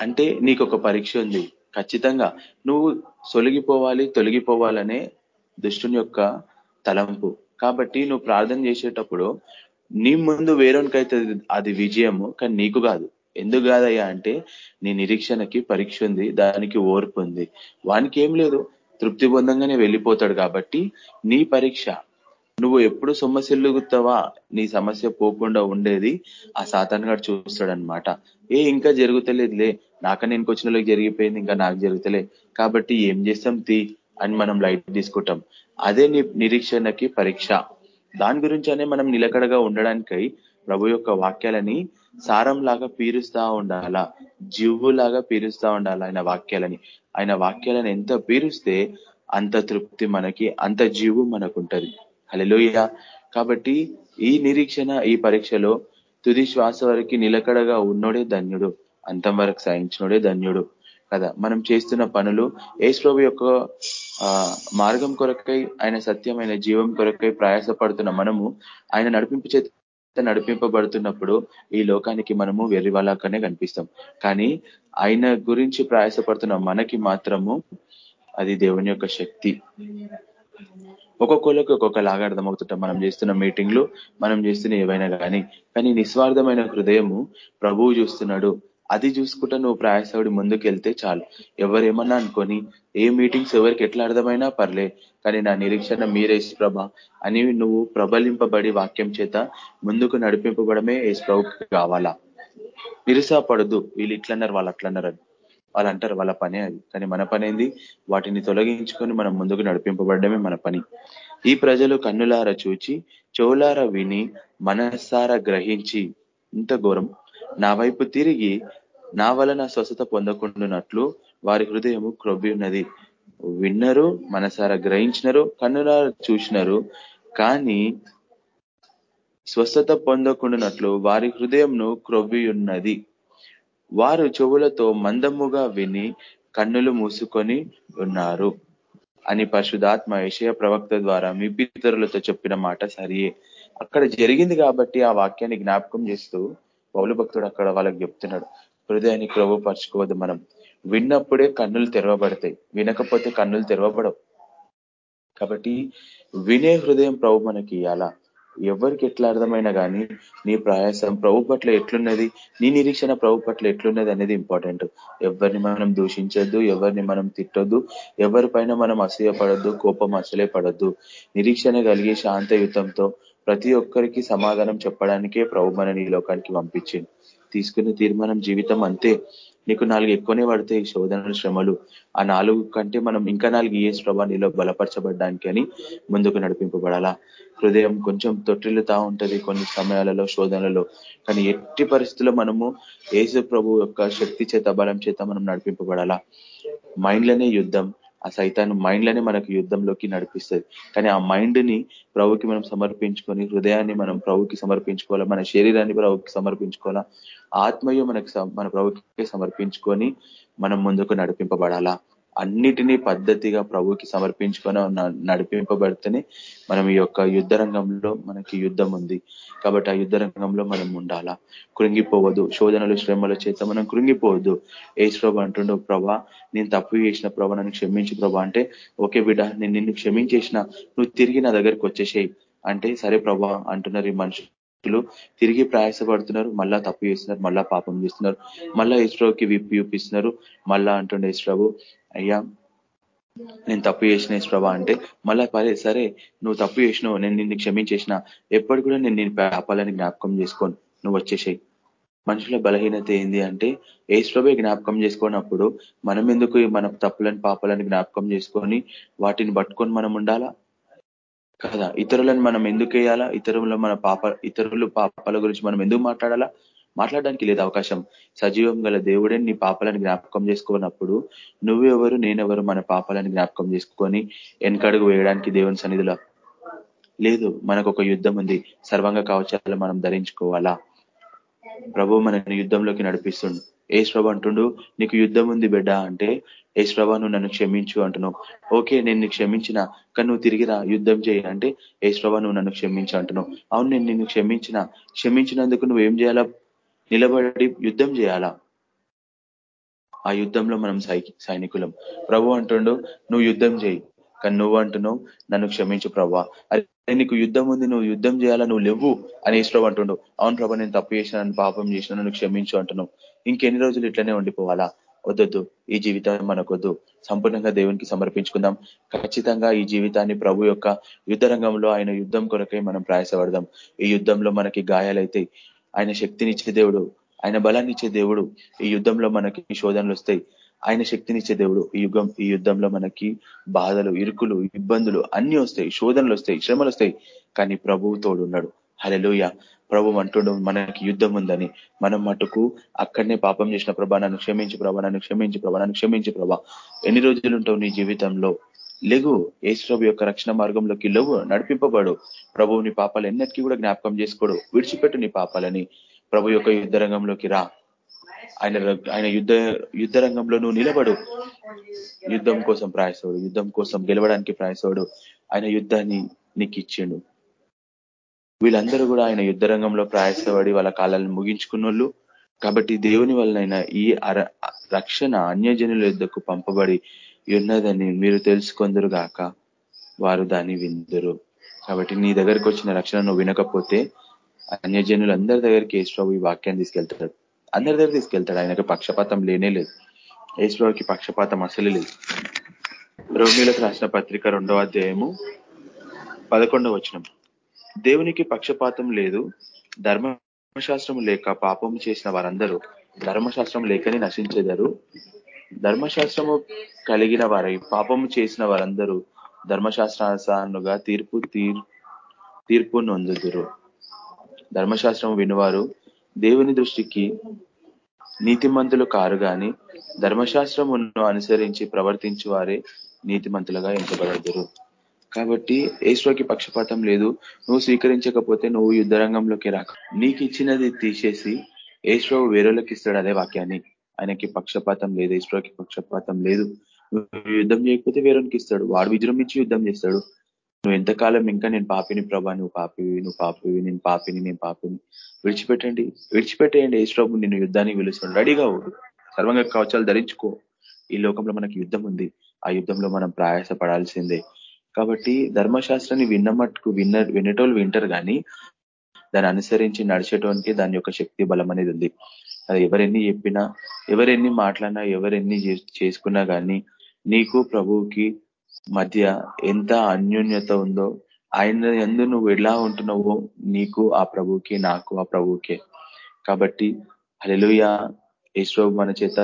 అంటే నీకు ఒక పరీక్ష ఉంది. ఖచ్చితంగా నువ్వు సొలిగిపోవాలి తొలగిపోవాలనే దుష్టుని యొక్క తలంపు. కాబట్టి నువ్వు ప్రార్థన చేసేటప్పుడు నీ ముందు వేరేకైతే అది విజయము కానీ నీకు కాదు. ఎందుకు కాదయ్యా అంటే నీ నిరీక్షణకి పరీక్ష ఉంది దానికి ఓర్పు ఉంది. వానికి ఏం లేదు. తృప్తి పొందంగానే వెళ్ళిపోతాడు కాబట్టి నీ పరీక్ష. నువ్వు ఎప్పుడు సొమ్మసిల్లుగుతావా నీ సమస్య పోకుండా ఉండేది ఆ సాతాన్ గారు చూస్తాడనమాట ఏ ఇంకా జరుగుతలేదులే. నాక నేను వచ్చిన జరిగిపోయింది ఇంకా నాకు జరుగుతలే. కాబట్టి ఏం చేస్తాం తీ అని మనం లైట్ తీసుకుంటాం. అదే నీ నిరీక్షణకి పరీక్ష. దాని గురించనే మనం నిలకడగా ఉండడానికై ప్రభు యొక్క వాక్యాలని సారం లాగా పీరుస్తా ఉండాలా? లాగా పీరుస్తా ఉండాలా ఆయన వాక్యాలని? ఆయన వాక్యాలను ఎంత పీరుస్తే అంత తృప్తి మనకి అంత జీవు మనకుంటది. హలోయ కాబట్టి ఈ నిరీక్షణ ఈ పరీక్షలో తుది శ్వాస వరకు నిలకడగా ఉన్నోడే ధన్యుడు. అంతం వరకు సాయించినోడే ధన్యుడు. కదా? మనం చేస్తున్న పనులు ఏశ్వరు యొక్క మార్గం కొరకై ఆయన సత్యమైన జీవం కొరకై ప్రయాసపడుతున్న మనము ఆయన నడిపింపు చేత నడిపింపబడుతున్నప్పుడు ఈ లోకానికి మనము వెర్రివాళ్ళకనే కనిపిస్తాం. కానీ ఆయన గురించి ప్రయాసపడుతున్న మనకి మాత్రము అది దేవుని యొక్క శక్తి. ఒక్కొక్కరికి ఒక్కొక్కలాగా అర్థమవుతుంటాం. మనం చేస్తున్న మీటింగ్లు మనం చేస్తున్న ఏవైనా కానీ కానీ నిస్వార్థమైన హృదయము ప్రభువు చూస్తున్నాడు. అది చూసుకుంటా నువ్వు ప్రయాసపడి ముందుకెళ్తే చాలు. ఎవరేమన్నా అనుకొని ఏ మీటింగ్స్ ఎవరికి ఎట్లా అర్థమైనా పర్లే కానీ నా నిరీక్షణ మీరేసు ప్రభ అని నువ్వు ప్రబలింపబడి వాక్యం చేత ముందుకు నడిపింపబడమే యేసు ప్రభుకి కావాలా? నిరుసాపడద్దు వీళ్ళు ఇట్లన్నారు వాళ్ళు అట్లన్నారు అని. వాళ్ళు అంటారు వాళ్ళ పనే అది. కానీ మన పనేది వాటిని తొలగించుకొని మనం ముందుకు నడిపింపబడమే మన పని. ఈ ప్రజలు కన్నులార చూచి చోలార విని మనస్సార గ్రహించి ఇంత ఘోరం? నా వైపు తిరిగి నా వలన స్వస్థత పొందకుండానట్లు వారి హృదయము క్రొబ్బి ఉన్నది. విన్నరు మనసారా గ్రహించినరు కన్నులార చూసినారు కానీ స్వస్థత పొందకుండానట్లు వారి హృదయంను క్రొవ్వి ఉన్నది. వారు చెవులతో మందముగా విని కన్నులు మూసుకొని ఉన్నారు. అని పరిశుధాత్మ విషయ ప్రవక్త ద్వారా మీ పితరులతో చెప్పిన మాట సరియే. అక్కడ జరిగింది కాబట్టి ఆ వాక్యాన్ని జ్ఞాపకం చేస్తూ పౌలు భక్తుడు అక్కడ వాళ్ళకి చెప్తున్నాడు హృదయాన్ని క్రొవ్వపరచుకోవద్దు మనం. విన్నప్పుడే కన్నులు తెరవబడతాయి. వినకపోతే కన్నులు తెరవబడవు. కాబట్టి వినే హృదయం ప్రభు మనకి ఇవ్వాలా ఎవరికి ఎట్లా అర్థమైనా కానీ నీ ప్రయాసం ప్రభు పట్ల ఎట్లున్నది? నీ నిరీక్షణ ప్రభు పట్ల ఎట్లున్నది? అనేది ఇంపార్టెంట్. ఎవరిని మనం దూషించొద్దు ఎవరిని మనం తిట్టొద్దు ఎవరిపైన మనం అసూయపడద్దు కోపం అసలే పడద్దు. నిరీక్షణ కలిగే శాంతయుతంతో ప్రతి ఒక్కరికి సమాధానం చెప్పడానికే ప్రభు మనని ఈ లోకానికి పంపించింది తీసుకునే తీర్మానం జీవితం అంతే. నీకు నాలుగు ఎక్కువనే పడతాయి శోధనలు శ్రమలు. ఆ నాలుగు కంటే మనం ఇంకా నాలుగు ఇయర్స్ ప్రభా నీలో బలపరచబడ్డానికి అని ముందుకు నడిపింపబడాలా. హృదయం కొంచెం తొట్టిల్లుతా ఉంటది కొన్ని సమయాలలో శోధనలలో. కానీ ఎట్టి పరిస్థితుల్లో మనము ఏసు ప్రభు యొక్క శక్తి చేత బలం చేత మనం నడిపింపబడాలా. మైండ్లోనే యుద్ధం. ఆ సైతాన్ మైండ్లనే మనకు యుద్ధంలోకి నడిపిస్తుంది. కానీ ఆ మైండ్ని ప్రభుకి మనం సమర్పించుకొని హృదయాన్ని మనం ప్రభుకి సమర్పించుకోవాలా మన శరీరాన్ని ప్రభుకి సమర్పించుకోవాలా ఆత్మయు మనకి మన ప్రభుకి సమర్పించుకొని మనం ముందుకు నడిపింపబడాలా. అన్నిటినీ పద్ధతిగా ప్రభుకి సమర్పించుకొని నడిపింపబడితేనే మనం ఈ యొక్క యుద్ధ రంగంలో మనకి యుద్ధం ఉంది. కాబట్టి ఆ యుద్ధ రంగంలో మనం ఉండాలా? కృంగిపోవద్దు. శోధనలు శ్రమల చేత మనం కృంగిపోవద్దు. ఏసు ప్రభా అంటుండో ప్రభా నేను తప్పు చేసిన ప్రభా నన్ను క్షమించు ప్రభా. అంటే ఓకే బిడ్డ నేను నిన్ను క్షమించేసిన నువ్వు తిరిగి నా దగ్గరికి వచ్చేసేయి. అంటే సరే ప్రభా అంటున్నారు ఈ మనుషులు. తిరిగి ప్రయాసపడుతున్నారు. మళ్ళా తప్పు చేస్తున్నారు. మళ్ళా పాపం చేస్తున్నారు. మళ్ళా ఇస్రోకి విప్పి చూపిస్తున్నారు. మళ్ళా అంటుండే ఇస్రాబు అయ్యా నేను తప్పు చేసిన ప్రభా అంటే మళ్ళా పదే సరే నువ్వు తప్పు చేసినావు. నేను నిన్ను క్షమించేసిన. ఎప్పటి కూడా నేను నేను పాపాలని జ్ఞాపకం చేసుకోను. నువ్వు వచ్చేసాయి. మనుషుల బలహీనత ఏంది అంటే ఏశ్వభే జ్ఞాపకం చేసుకున్నప్పుడు మనం ఎందుకు మన తప్పులను పాపాలని జ్ఞాపకం చేసుకొని వాటిని పట్టుకొని మనం ఉండాలా? కదా? ఇతరులను మనం ఎందుకు వేయాలా? ఇతరుల మన పాప ఇతరులు పాపాల గురించి మనం ఎందుకు మాట్లాడాలా? మాట్లాడడానికి లేదు అవకాశం. సజీవం గల దేవుడే నీ పాపాలను జ్ఞాపకం చేసుకున్నప్పుడు నువ్వెవరు నేనెవరు మన పాపాలను జ్ఞాపకం చేసుకొని వెనకడుగు వేయడానికి దేవుని సన్నిధిలో లేదు. మనకు ఒక యుద్ధం ఉంది. సర్వంగ కవచాలు మనం ధరించుకోవాలా? ప్రభు మన యుద్ధంలోకి నడిపిస్తుండు. ఏ ప్రభు అంటుండు నీకు యుద్ధం ఉంది బిడ్డ అంటే ఏ ప్రభా నువ్వు నన్ను క్షమించు అంటున్నావు. ఓకే నేను క్షమించిన కానీ నువ్వు తిరిగిరా యుద్ధం చేయి అంటే ఏ ప్రభా నువ్వు నన్ను క్షమించు అంటున్నావు. అవును నేను నిన్ను క్షమించిన క్షమించినందుకు నువ్వేం చేయాలా? నిలబడి యుద్ధం చేయాలా? ఆ యుద్ధంలో మనం సైనికులం. ప్రభు అంటుండు నువ్వు యుద్ధం చేయి కానీ నువ్వు అంటున్నావు నన్ను క్షమించు ప్రభా. అరే నీకు యుద్ధం ఉంది నువ్వు యుద్ధం చేయాలా? నువ్వు లేవు అని ఇష్టం అంటుండు. అవును ప్రభా నేను తప్పు చేసిన పాపం చేసిన నన్ను క్షమించు అంటున్నావు. ఇంకెన్ని రోజులు ఇట్లనే ఉండిపోవాలా? వద్దొద్దు. ఈ జీవితం మనకొద్దు. సంపూర్ణంగా దేవునికి సమర్పించుకుందాం. ఖచ్చితంగా ఈ జీవితాన్ని ప్రభు యొక్క యుద్ధ రంగంలో ఆయన యుద్ధం కొరకై మనం ప్రయాసపడదాం. ఈ యుద్ధంలో మనకి గాయాలైతే ఆయన శక్తినిచ్చే దేవుడు ఆయన బలాన్ని ఇచ్చే దేవుడు ఈ యుద్ధంలో మనకి శోధనలు వస్తాయి ఆయన శక్తినిచ్చే దేవుడు ఈ యుగం ఈ యుద్ధంలో మనకి బాధలు ఇరుకులు ఇబ్బందులు అన్ని వస్తాయి. శోధనలు వస్తాయి శ్రమలు వస్తాయి కానీ ప్రభువు తోడున్నాడు. హలెలుయ ప్రభు అంటుడు మనకి యుద్ధం ఉందని. మనం మటుకు అక్కడనే పాపం చేసిన ప్రభా నన్ను క్షమించి ప్రభా నన్ను క్షమించి ప్రభా నన్ను క్షమించి ప్రభా. ఎన్ని రోజులు ఉంటావు నీ జీవితంలో? లేగు ఏసు యొక్క రక్షణ మార్గంలోకి లేవు. నడిపింపబడు. ప్రభువు నీ పాపాలు ఎన్నటికీ కూడా జ్ఞాపకం చేసుకోడు. విడిచిపెట్టు నీ పాపాలని. ప్రభు యొక్క యుద్ధ రంగంలోకి రా. ఆయన ఆయన యుద్ధ యుద్ధ రంగంలో నువ్వు నిలబడు. యుద్ధం కోసం ప్రయాసోడు యుద్ధం కోసం గెలవడానికి ప్రయాసోడు ఆయన యుద్ధాన్ని నీకు ఇచ్చిండు. వీళ్ళందరూ కూడా ఆయన యుద్ధ రంగంలో ప్రయాసపడి వాళ్ళ కాలాలను ముగించుకున్నోళ్ళు. కాబట్టి దేవుని వలన ఈ రక్షణ అన్యజనుల యుద్ధకు పంపబడి ఉన్నదని మీరు తెలుసుకొందరు గాక. వారు దాన్ని విందరు. కాబట్టి నీ దగ్గరికి వచ్చిన రక్షణ నువ్వు వినకపోతే అన్యజనులు అందరి దగ్గరికి యేసుప్రభు ఈ వాక్యాన్ని తీసుకెళ్తాడు. అందరి దగ్గర తీసుకెళ్తాడు. ఆయనకు పక్షపాతం లేనే లేదు. యేసుప్రభుకి పక్షపాతం అసలు లేదు. రోమిలకు రాసిన పత్రిక రెండవ అధ్యాయము పదకొండవ వచనం దేవునికి పక్షపాతం లేదు ధర్మశాస్త్రం లేక పాపం చేసిన వారందరూ ధర్మశాస్త్రం లేకని నశించేదారు. ధర్మశాస్త్రము కలిగిన వారై పాపము చేసిన వారందరూ ధర్మశాస్త్రానుసారంగా తీర్పు తీర్పు నొందుదురు. ధర్మశాస్త్రం వినివారు దేవుని దృష్టికి నీతిమంతులు కారు గాని ధర్మశాస్త్రమును అనుసరించి ప్రవర్తించు వారే నీతిమంతులుగా ఎంచబడదురు. కాబట్టి ఏశ్వకి పక్షపాతం లేదు. నువ్వు స్వీకరించకపోతే నువ్వు యుద్ధరంగంలోకి రాక. నీకు ఇచ్చినది తీసేసి ఏశ్వవు వేరేలకు ఇస్తాడు అదే వాక్యాన్ని. ఆయనకి పక్షపాతం లేదు ఈశ్వరకి పక్షపాతం లేదు. నువ్వు యుద్ధం చేయకపోతే వేరొనికి ఇస్తాడు. వాడు విజృంభించి యుద్ధం చేస్తాడు. నువ్వు ఎంతకాలం ఇంకా నేను పాపిని ప్రభా నువ్వు పాపివి నువ్వు పాపివి నేను పాపిని నేను పాపిని. విడిచిపెట్టండి. విడిచిపెట్టేయండి ఈశ్వరము నిన్ను యుద్ధానికి పిలుస్తాడు. రెడీగా సర్వంగా కవచాలు ధరించుకో. ఈ లోకంలో మనకి యుద్ధం ఉంది. ఆ యుద్ధంలో మనం ప్రయాస పడాల్సిందే కాబట్టి ధర్మశాస్త్రాన్ని విన్న మట్టుకు విన్న వినేటోళ్ళు వింటారు కానీ దాన్ని అనుసరించి నడిచేటోనికి దాని యొక్క శక్తి బలం అనేది ఉంది. అది ఎవరెన్ని చెప్పినా ఎవరెన్ని మాట్లాడినా ఎవరెన్ని చేసుకున్నా కానీ నీకు ప్రభువుకి మధ్య ఎంత అన్యోన్యత ఉందో ఆయన ఎందు నువ్వు ఎలా ఉంటున్నావో నీకు ఆ ప్రభుకి నాకు ఆ ప్రభుకే కాబట్టి హలెలుయ ఈశ్వ మన చేత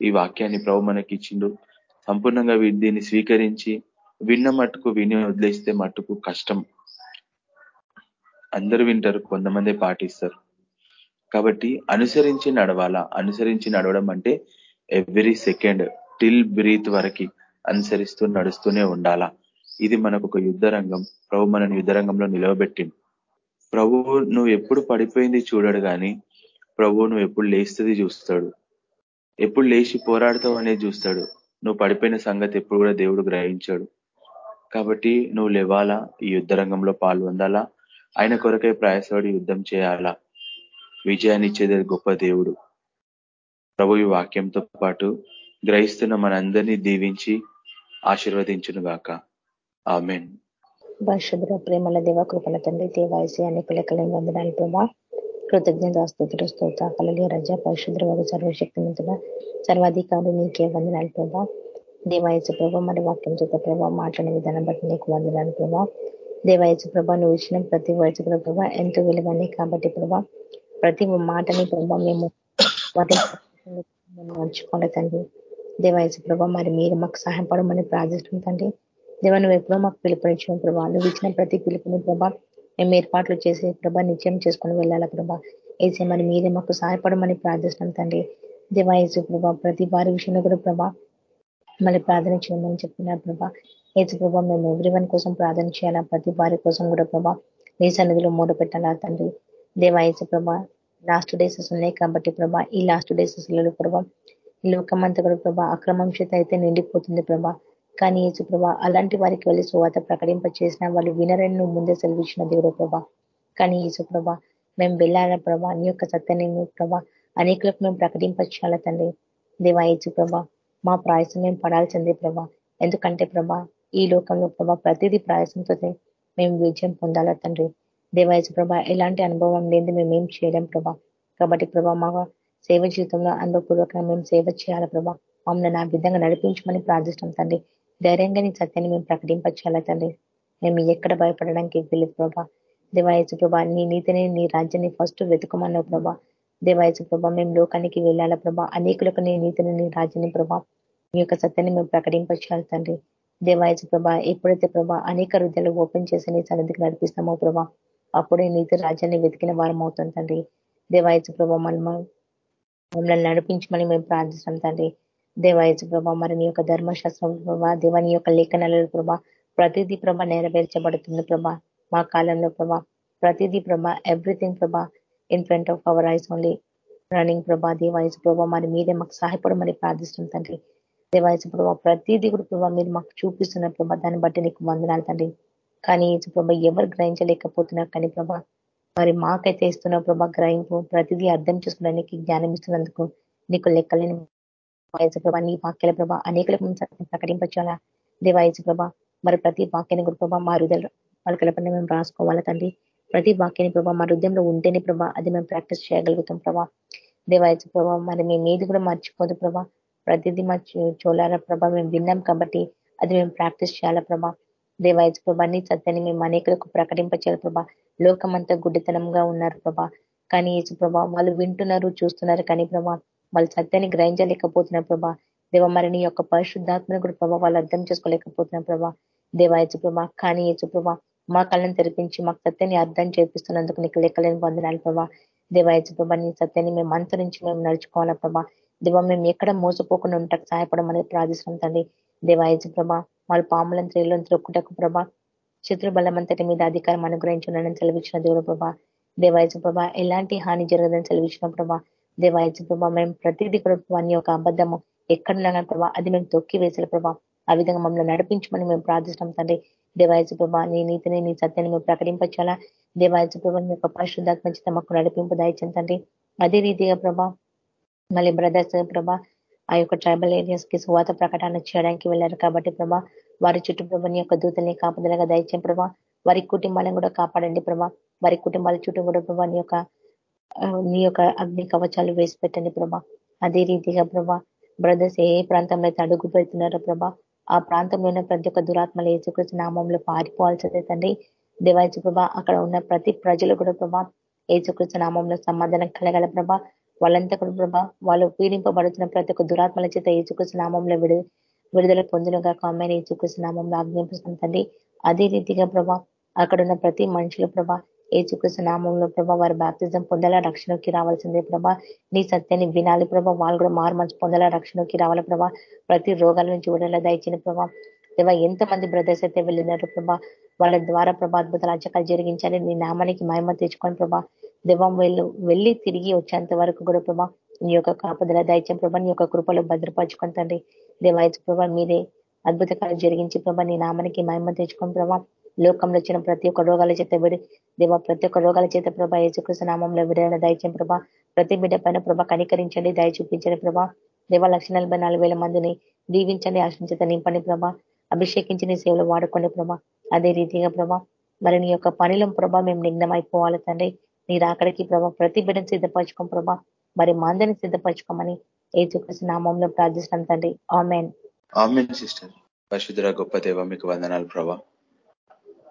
ఈ వాక్యాన్ని ప్రభు మనకి ఇచ్చిండు సంపూర్ణంగా దీన్ని స్వీకరించి విన్న మట్టుకు విని వదిలేస్తే మట్టుకు కష్టం. అందరూ వింటారు కొంతమంది పాటిస్తారు. కాబట్టి అనుసరించి నడవాలా? అనుసరించి నడవడం అంటే ఎవ్రీ సెకండ్ టిల్ బ్రీత్ వరకు అనుసరిస్తూ నడుస్తూనే ఉండాలా? ఇది మనకు ఒక యుద్ధ రంగం ప్రభు మనని యుద్ధరంగంలో నిలవబెట్టింది ప్రభువు నువ్వు ఎప్పుడు పడిపోయింది చూడడు కానీ ప్రభు నువ్వు ఎప్పుడు లేస్తుంది చూస్తాడు. ఎప్పుడు లేచి పోరాడతావు అనేది చూస్తాడు. నువ్వు పడిపోయిన సంగతి ఎప్పుడు కూడా దేవుడు గ్రహించాడు. కాబట్టి నువ్వు లేవాలా? ఈ యుద్ధ రంగంలో పాల్గొందాలా? ఆయన కొరకై ప్రయాసపడి యుద్ధం చేయాలా? విజయాన్ని ఇచ్చేది గొప్ప దేవుడు. ప్రభు ఈ వాక్యంతో పాటు గ్రహిస్తున్న మనందరినీ దీవించి ఆశీర్వదించును గాక ఆమెన్. పరిశుభ్ర ప్రేమల దేవ కృపల తండ్రి దేవాయసి అనేక లెక్కలేని వందనాలు ప్రభా. కృతజ్ఞత స్తోత్ర స్తోత కలలి రజ పరిశుద్ర వగ సర్వశక్తిమంతుల సర్వాధికారులు నీకే వందనాలు ప్రభా. దేవాయసు ప్రభా మరి వాక్యం చేత ప్రభావ మాట్లాడిన విధానం బట్టి నీకు వందనాలు ప్రభా. దేవాయసు ప్రభా నువ్వు ఇచ్చిన ప్రతి వయసు ప్రభా ఎంతో విలువని కాబట్టి ప్రభా ప్రతి మాటని ప్రభా మేము వాటి తండ్రి. దేవాయసు ప్రభా మరి మీరు మాకు సహాయం పడమని ప్రార్థిస్తుంది తండ్రి. దేవ నువ్వు ఎప్పుడో మాకు పిలుపునిచ్చిన ప్రభా. నువ్వు ఇచ్చిన ప్రతి పిలుపుని ప్రభా మేము ఏర్పాట్లు చేసే ప్రభా నిత్యం చేసుకొని వెళ్ళాలా ప్రభా. ఏసే మరి మీరే మాకు సహాయపడమని ప్రార్థిస్తున్నాం తండ్రి. దేవాయసు ప్రభా ప్రతి వారి విషయంలో కూడా ప్రభా మళ్ళీ ప్రార్థన చేయమని చెప్తున్నారు ప్రభా. ఏసు ప్రభా మేము ఎవ్రీవన్ కోసం ప్రార్థన చేయాలా? ప్రతి వారి కోసం కూడా ప్రభా. నీ సన్నిధిలో మూడు పెట్టాలా తండ్రి దేవాయసు ప్రభా లాస్ట్ డేసెస్ ఉన్నాయి కాబట్టి ప్రభా ఈ లాస్ట్ డేసెస్లలో ప్రభా లోకమంతా కూడా ప్రభా అక్రమం చేత అయితే నిండిపోతుంది ప్రభా. కానీ యేసు ప్రభా అలాంటి వారికి వెళ్ళి సువాత ప్రకటింప చేసిన వాళ్ళు వినరని నువ్వు ముందే సెలవిచ్చిన దేవుడు ప్రభా. కానీ యేసు ప్రభా మేము వెళ్ళాలా ప్రభా? నీ యొక్క సత్యాన్ని ప్రభా అనేకులకు మేము ప్రకటింపచేయాల తండ్రి? దేవా యేసు ప్రభా మా ప్రాయసం మేము పడాల్సిందే ప్రభా. ఎందుకంటే ప్రభా ఈ లోకంలో ప్రభా ప్రతిదీ ప్రయాసంతో మేము విజయం పొందాల తండ్రి. దేవాయసు ప్రభా ఎలాంటి అనుభవం లేని మేమేం చేయలేం ప్రభా. కాబట్టి ప్రభా మా సేవ జీవితంలో అనుభవపూర్వకంగా మేము సేవ చేయాల ప్రభా. మమ్మల్ని నా విధంగా నడిపించమని ప్రార్థిస్తాం తండ్రి. ధైర్యంగా నీ సత్యాన్ని మేము ప్రకటింపచేయాలి తండ్రి. మేము ఎక్కడ భయపడడానికి వెళ్ళదు ప్రభా. దేవాయసు ప్రభా నీ నీతిని నీ రాజ్యాన్ని ఫస్ట్ వెతుకమన్నావు ప్రభా. దేవాయసు ప్రభా మేము లోకానికి వెళ్ళాలా ప్రభా? అనేకులకు నీ నీతిని నీ రాజ్యాన్ని ప్రభా మీ యొక్క సత్యాన్ని మేము ప్రకటింపచేయాలి తండ్రి. దేవాయసు ప్రభా ఎప్పుడైతే ప్రభా అనేక హృదయాలు ఓపెన్ చేసి నీ సన్నిధికి నడిపిస్తామో ప్రభా అప్పుడే నీతి రాజ్యాన్ని వెతికిన వారం అవుతుంది తండ్రి. దేవాయసు ప్రభా మమ్మల్ని నడిపించమని మేము ప్రార్థిస్తాం తండ్రి. దేవాయసు ప్రభా మరి నీ యొక్క ధర్మశాస్త్రం ప్రభా దేవాని నీ యొక్క లేఖనాల ప్రభా ప్రతిదీ ప్రభ నెరవేర్చబడుతుంది ప్రభా మా కాలంలో ప్రభా. ప్రతిదీ ప్రభా ఎవ్రీథింగ్ ప్రభా in front of our eyes only running ప్రభా దేవాయచ ప్రభా మరి మీరే మాకు సహాయపడమని ప్రార్థిస్తుంది తండ్రి. దేవాయచ ప్రభా ప్రతిదీ కూడా ప్రభా మీరు మాకు చూపిస్తున్న ప్రభా దాన్ని బట్టి నీకు వందనాలు తండ్రి. కానీ ప్రభా ఎవరు గ్రహించలేకపోతున్నారు కానీ ప్రభా మరి మాకైతే ఇస్తున్న ప్రభా గ్రహింపు ప్రతిదీ అర్థం చేసుకోవడానికి జ్ఞానం ఇస్తున్నందుకు నీకు లెక్కలేని వాయసు ప్రభా నీ వాక్యాల ప్రభా అనేకులకు ప్రకటించాలా దేవాయసు ప్రభా మరి ప్రతి వాక్యాన్ని కూడా ప్రభా మా హృదయ వాళ్ళ పైన మేము రాసుకోవాలా తండ్రి? ప్రతి వాక్యాన్ని ప్రభా మా హృదయంలో ఉంటేనే ప్రభా అది మేము ప్రాక్టీస్ చేయగలుగుతాం ప్రభా. దేవాయసు ప్రభా మరి మేము ఏది కూడా మర్చిపోదు ప్రభా. ప్రతిదీ మా చోళాల ప్రభా మేము విన్నాం కాబట్టి అది మేము ప్రాక్టీస్ చేయాలా ప్రభా. దేవాయసు ప్రభా సత్యాన్ని మేము అనేకులకు ప్రకటింపచేయాలి ప్రభా. లోకమంతా గుడ్డితనంగా ఉన్నారు ప్రభా. కానీ యేసు ప్రభా వాళ్ళు వింటున్నారు చూస్తున్నారు కానీ ప్రభా వాళ్ళు సత్యాన్ని గ్రహించలేకపోతున్నారు ప్రభా. దేవ మరి నీ యొక్క పరిశుద్ధాత్మను కూడా ప్రభా వాళ్ళు అర్థం చేసుకోలేకపోతున్నారు ప్రభా. దేవాయచు ప్రభా కానీ యేచు ప్రభా మా కళ్ళని తెరిపించి మాకు సత్యాన్ని అర్థం చేపిస్తున్నందుకు నీకు లెక్కలేని పొందనాలి ప్రభా. దేవాయచు ప్రభా నీ సత్యాన్ని మేము అంతరించి మేము నడుచుకోవాలా ప్రభా. దేవ మేము ఎక్కడ మోసపోకుండా ఉంటాకు సహాయపడమని ప్రార్థిస్తున్నాం తండ్రి. దేవాయచు ప్రభా వాళ్ళు పాములను త్రేలను త్రొక్కుటకు ప్రభా శత్రు బలమంతటి మీద అధికారం అనుగ్రహించున్నానని సెలవిచ్చిన దేవుడు ప్రభా. దేవాయచు ప్రభా ఎలాంటి హాని జరగదని సెలవిచ్చిన ప్రభా. దేవాయచు ప్రభా మేము ప్రతిదీ కూడా అన్ని యొక్క అబద్ధము ఎక్కడున్నా ప్రభా అది మేము తొక్కి వేసిన ప్రభా. ఆ విధంగా మమ్మల్ని నడిపించమని మేము ప్రార్థిస్తాం తండ్రి. దేవాయసు ప్రభా నీ నీతిని నీ సత్యాన్ని మేము ప్రకటించాలా దేవాయసు ప్రభా నీ యొక్క పరిశుద్ధాత్మ చిత్త మాకు నడిపింపు దాయించండి అదే రీతిగా ప్రభా మళ్ళీ బ్రదర్స్ ప్రభా ఆ యొక్క ట్రైబల్ ఏరియాస్కి సువాత ప్రకటన చేయడానికి వెళ్ళారు కాబట్టి ప్రభా వారి చుట్టూ ప్రభా నీ యొక్క దూతల్ని కాపుదలగా దయచే ప్రభా. వారి కుటుంబాలను కూడా కాపాడండి ప్రభా. వారి కుటుంబాల చుట్టూ కూడా ప్రభా నీ యొక్క నీ యొక్క అగ్ని కవచాలు వేసి పెట్టండి ప్రభా. అదే రీతిగా ప్రభా బ్రదర్స్ ఏ ప్రాంతంలో అయితే అడుగు పెడుతున్నారో ప్రభా ఆ ప్రాంతంలో ఉన్న ప్రతి ఒక్క దురాత్మలు ఏసుకృష్ణ నామంలో పారిపోవాల్సిందే తండ్రి. దేవాయచు ప్రభా అక్కడ ఉన్న ప్రతి ప్రజలు కూడా ప్రభా ఏసుకృష్ణ నామంలో సమాధానం కలగల ప్రభా. వాళ్ళంతా కూడా ప్రభా వాళ్ళు పీడింపబడుతున్న ప్రతి ఒక్క దురాత్మల చేత ఏసుకృష్ణ నామంలో విడు విడుదల పొందినగా కామెన్ ఏసుకృష్ణ నామంలో ఆజ్ఞాపిస్తుంది తండ్రి. అదే రీతిగా ప్రభా అక్కడ ఉన్న ప్రతి మనుషుల ప్రభా ఏచుకృష్ణ నామంలో ప్రభా వారి బాప్తిజం పొందేలా రక్షణకి రావాల్సిందే ప్రభా. నీ సత్యాన్ని వినాలి ప్రభా. వాళ్ళు కూడా మారు మంచి పొందేలా రక్షణకి రావాలి ప్రభా. ప్రతి రోగాల నుంచి విడుదల దయచిన ప్రభా. దేవా ఎంతమంది బ్రదర్స్ అయితే వెళ్ళినారు ప్రభా వాళ్ళ ద్వారా ప్రభా అద్భుతాలు అచ్చకాలు జరిగించాలి. నీ నామానికి మహిమ తెచ్చుకోండి ప్రభా దేవం వెళ్ళు వెళ్ళి తిరిగి వచ్చేంత వరకు కూడా ప్రభా నీ యొక్క కాపుదల దయచం ప్రభా నీ యొక్క కృపలో భద్రపరచుకొని తండ్రి. దేవాయచ ప్రభా మీరే అద్భుతకాలు జరిగించి ప్రభా నీ నామానికి మహిమ తెచ్చుకొని ప్రభా లోకంలో వచ్చిన ప్రతి ఒక్క రోగాల చేత విడి దేవ ప్రతి ఒక్క రోగాల చేత ప్రభా యేసుకృష్ణ నామంలో విడుదల దయచం ప్రభా. ప్రతి బిడ్డ పైన ప్రభా కనికరించండి దయ చూపించండి ప్రభా. దేవ లక్ష మందిని దీవించండి ఆశించత నింపండి ప్రభా. అభిషేకించి నీ సేవలు వాడుకోండి ప్రభా. అదే రీతిగా ప్రభా మరి నీ యొక్క పనిలో ప్రభా మేము నిఘ్నం అయిపోవాలి తండ్రి. నీ రాకడికి ప్రభా ప్రతి బిడ్డను సిద్ధపరచుకోం ప్రభా. మరి మందని సిద్ధపరచుకోమని ఏ నామంలో ప్రార్థిస్తాం తండ్రి. ఆమెన్. Amen sister. పరిశుద్ధ గొప్ప దేవ మీకు వందనాలు ప్రభా.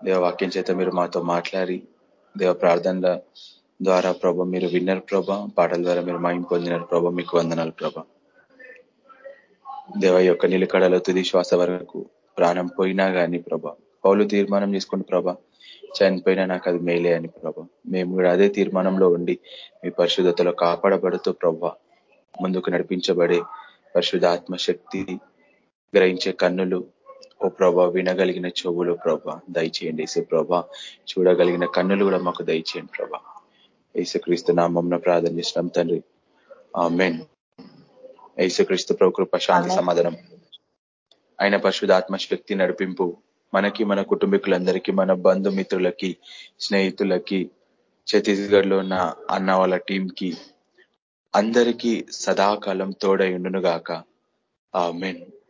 దేవ వాక్యం చేత మీరు మాతో మాట్లాడి దేవ ప్రార్థనల ద్వారా ప్రభ మీరు విన్నర్ ప్రభ పాటల ద్వారా మీరు మాయం పొందినారు ప్రభ మీకు వందనాలు ప్రభ. దేవ యొక్క నిలకడలో తుది శ్వాస వరకు ప్రాణం పోయినా కానీ ప్రభ పౌలు తీర్మానం చేసుకుని ప్రభ చనిపోయినా నాకు అది మేలే అని ప్రభ. మేము కూడా అదే తీర్మానంలో ఉండి మీ పరిశుద్ధతలో కాపాడబడుతూ ప్రభ ముందుకు నడిపించబడే పరిశుద్ధ ఆత్మశక్తి గ్రహించే కన్నులు ఓ ప్రభా వినగలిగిన చెవులు ప్రభా దయచేయండి ఏసు ప్రభా. చూడగలిగిన కన్నులు కూడా మాకు దయచేయండి ప్రభా. ఏసుక్రీస్తు నామం ప్రార్థన చేసినాం తండ్రి. మెయిన్ ఏసుక్రీస్తు ప్రకృప శాంతి సమాధానం. ఆయన పరిశుధాత్మ శక్తి నడిపింపు మనకి మన కుటుంబీకులందరికీ మన బంధుమిత్రులకి స్నేహితులకి ఛత్తీస్గఢ్లో ఉన్న అన్న వాళ్ళ టీంకి అందరికీ సదాకాలం తోడై ఉండును గాక ఆ మెన్